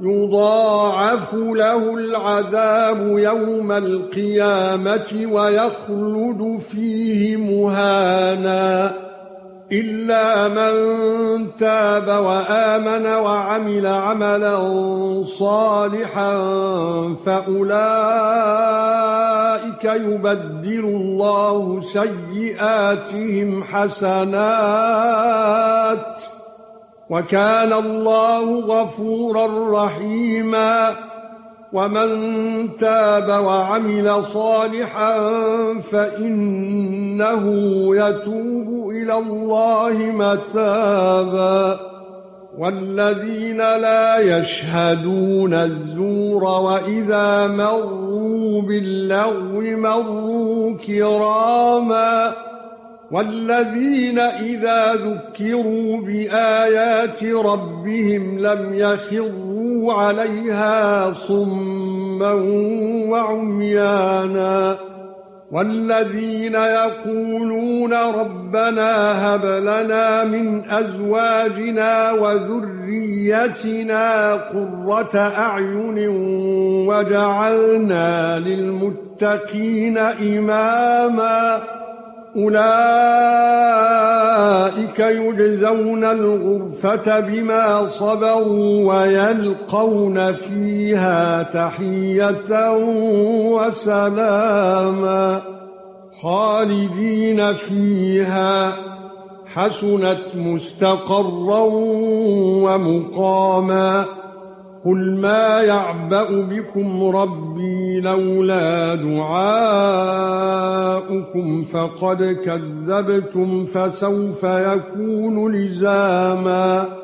يضاعف له العذاب يوم القيامة ويخلد فيه مهانا. إلا من تاب وآمن وعمل عملا صالحا فأولئك يبدل الله سيئاتهم حسنات. وكان الله غفورا رحيما ومن تاب وعمل صالحا فإنه يتوب إلى الله متابا. والذين لا يشهدون الزور وإذا مروا باللغو مروا كراما. والذين إذا ذكروا بآيات ربهم لم يخروا عليها صما وعميانا والذين يقولون ربنا هب لنا من أزواجنا وذريتنا قرة أعين وجعلنا للمتقين إماما أولئك يجزون الغرفة بما صبروا ويلقون فيها تحية وسلاما خالدين فيها حسنت مستقرا ومقاما قل ما يعبأ بكم ربي لولا دعاؤكم فقد كذبتم فسوف يكون لزاما